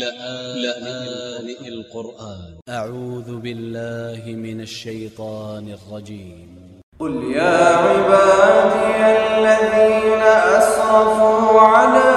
لآن القرآن. أ ع و ذ ب ا ل ل ه من ا ل ش ي ط ا ن ا ل ج ي م ق قل يا عبادي الذين أسرفوا على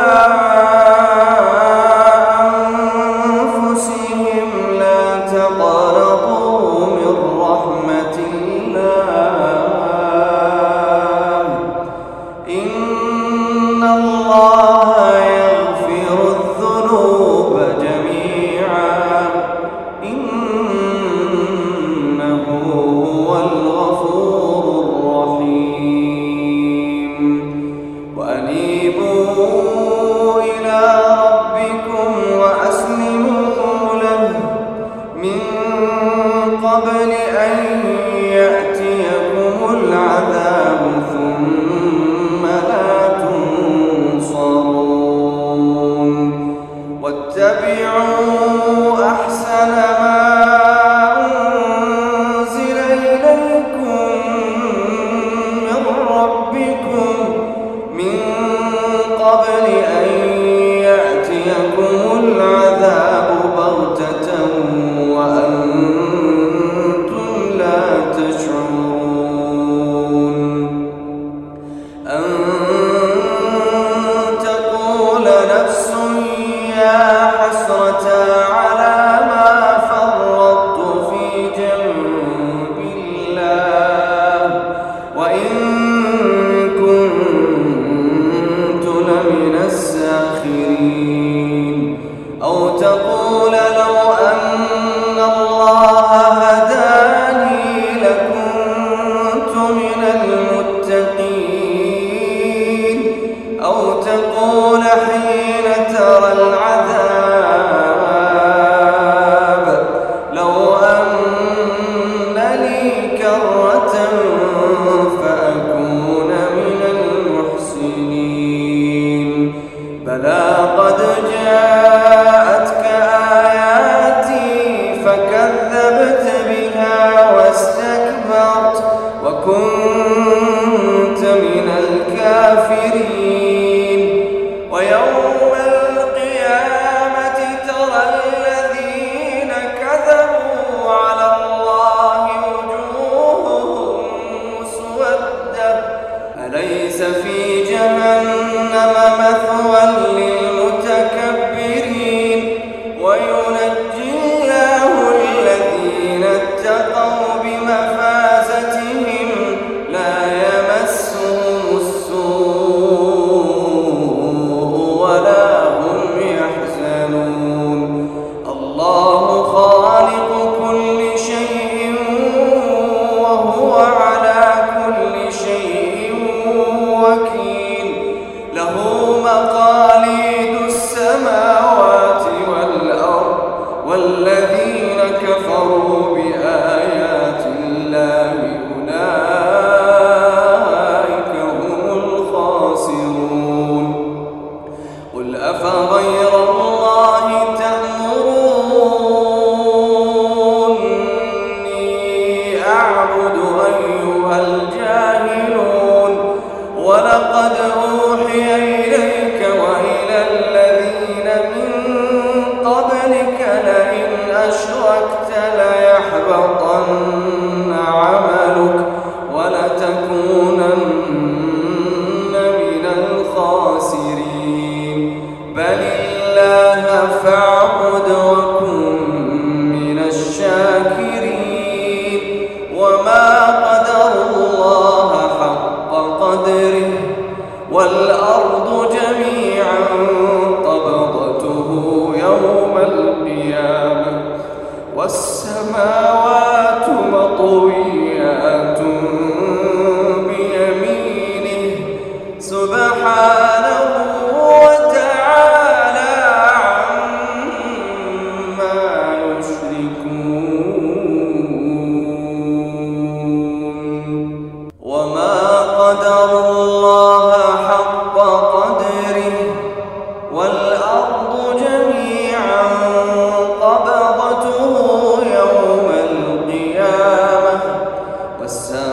ولقد أوحي يوم القيامة والسماوات مطوية.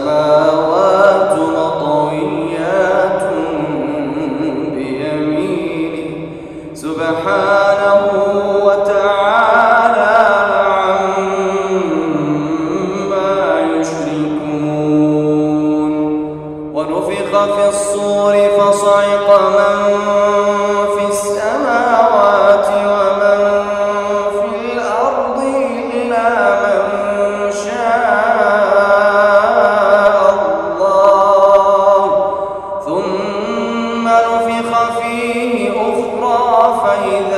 السماوات مطويات بيمينه. سبحانه وتعالى عما يشركون. ونفخ في الصور فصعق من فإذا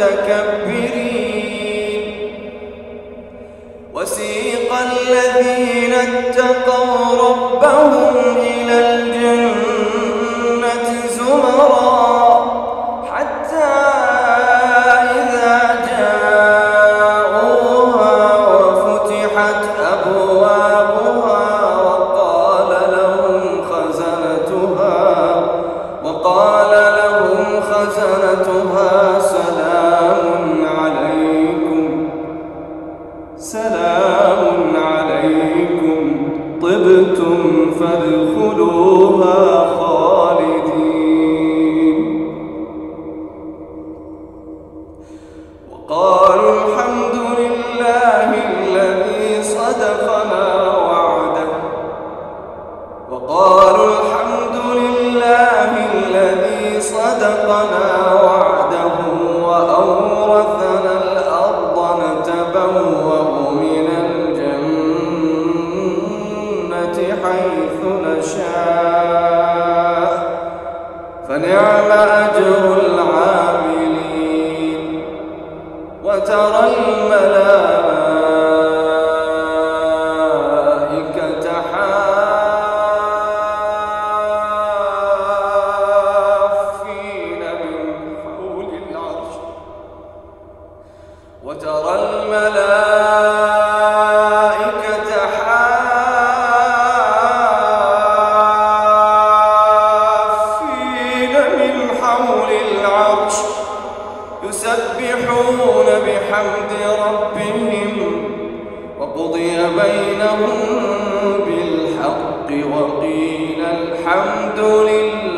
المتكبرين. وسيق الذين اتقوا ربهم إلى الجنة. سلام عليكم. طبتم فادخلوها. فنعم أجر العاملين وترى الملائكة يسبحون بحمد ربهم وقضي بينهم بالحق وقيل الحمد لله